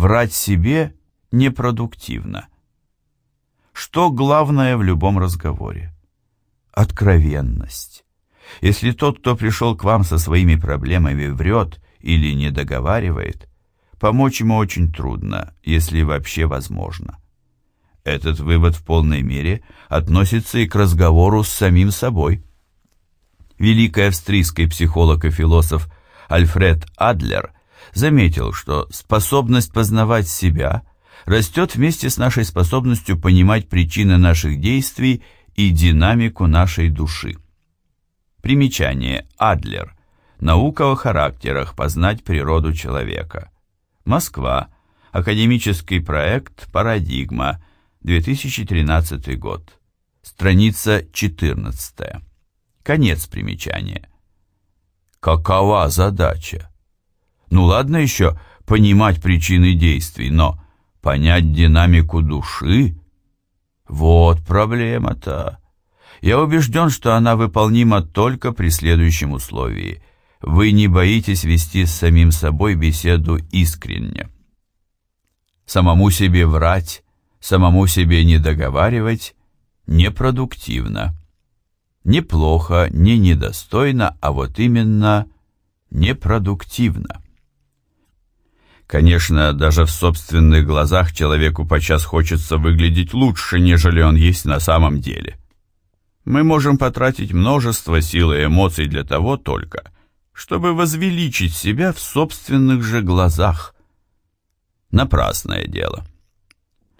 врать себе непродуктивно. Что главное в любом разговоре? Откровенность. Если тот, кто пришел к вам со своими проблемами, врет или не договаривает, помочь ему очень трудно, если вообще возможно. Этот вывод в полной мере относится и к разговору с самим собой. Великий австрийский психолог и философ Альфред Адлер заметил, что способность познавать себя растет вместе с нашей способностью понимать причины наших действий и динамику нашей души. Примечание. Адлер. Наука о характерах. Познать природу человека. Москва. Академический проект «Парадигма», 2013 год. Страница 14. Конец примечания. Какова задача? Ну ладно еще понимать причины действий, но понять динамику души? Вот проблема-то. Я убежден, что она выполнима только при следующем условии. Вы не боитесь вести с самим собой беседу искренне. Самому себе врать, самому себе не договаривать непродуктивно. Неплохо, не недостойно, а вот именно непродуктивно. Конечно, даже в собственных глазах человеку подчас хочется выглядеть лучше, нежели он есть на самом деле. Мы можем потратить множество сил и эмоций для того только, чтобы возвеличить себя в собственных же глазах. Напрасное дело.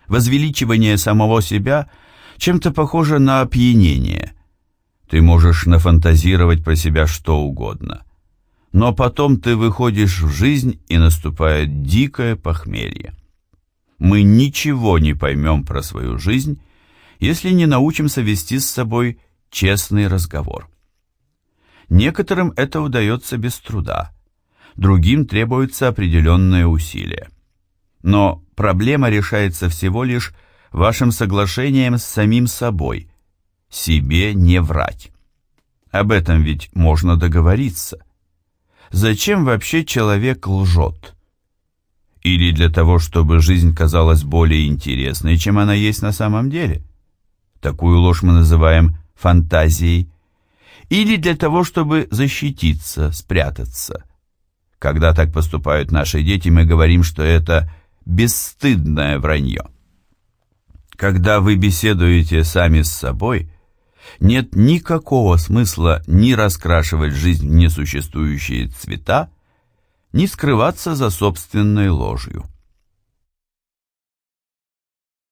Возвеличивание самого себя чем-то похоже на опьянение – ты можешь нафантазировать про себя что угодно. Но потом ты выходишь в жизнь, и наступает дикое похмелье. Мы ничего не поймем про свою жизнь, если не научимся вести с собой честный разговор. Некоторым это удается без труда, другим требуются определенные усилия. Но проблема решается всего лишь вашим соглашением с самим собой, себе не врать. Об этом ведь можно договориться. Зачем вообще человек лжет? Или для того, чтобы жизнь казалась более интересной, чем она есть на самом деле? Такую ложь мы называем фантазией. Или для того, чтобы защититься, спрятаться. Когда так поступают наши дети, мы говорим, что это бесстыдное вранье. Когда вы беседуете сами с собой – нет никакого смысла ни раскрашивать жизнь в несуществующие цвета, ни скрываться за собственной ложью.